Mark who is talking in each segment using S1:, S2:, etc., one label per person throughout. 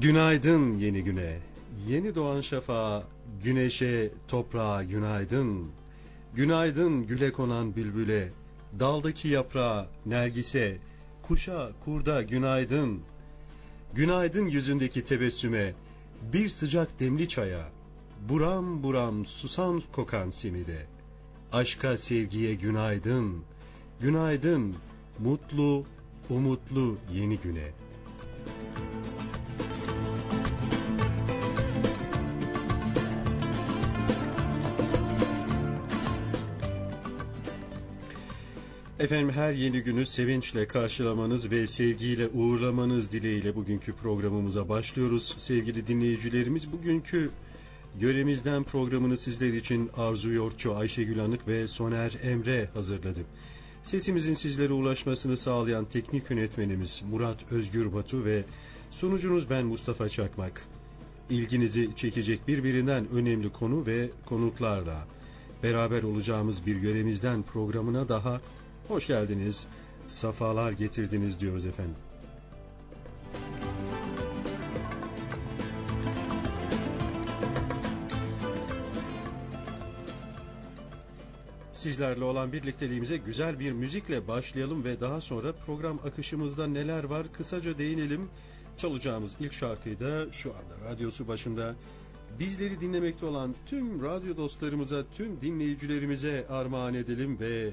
S1: Günaydın yeni güne, yeni doğan şafağa, güneşe, toprağa günaydın. Günaydın güle konan bülbüle, daldaki yaprağa, nergise, kuşa, kurda günaydın. Günaydın yüzündeki tebessüme, bir sıcak demli çaya, buram buram susam kokan simide. Aşka sevgiye günaydın, günaydın, mutlu, umutlu yeni güne.'' Efendim her yeni günü sevinçle karşılamanız ve sevgiyle uğurlamanız dileğiyle bugünkü programımıza başlıyoruz. Sevgili dinleyicilerimiz bugünkü Yöremizden programını sizler için Arzu Yortçu, Ayşegül Anık ve Soner Emre hazırladı. Sesimizin sizlere ulaşmasını sağlayan teknik yönetmenimiz Murat Özgür Batu ve sunucunuz ben Mustafa Çakmak. İlginizi çekecek birbirinden önemli konu ve konuklarla beraber olacağımız bir Yöremizden programına daha Hoş geldiniz, safalar getirdiniz diyoruz efendim. Sizlerle olan birlikteliğimize güzel bir müzikle başlayalım ve daha sonra program akışımızda neler var kısaca değinelim. Çalacağımız ilk şarkıyı da şu anda radyosu başında bizleri dinlemekte olan tüm radyo dostlarımıza, tüm dinleyicilerimize armağan edelim ve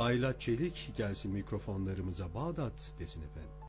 S1: Ayla Çelik gelsin mikrofonlarımıza Bağdat desin efendim.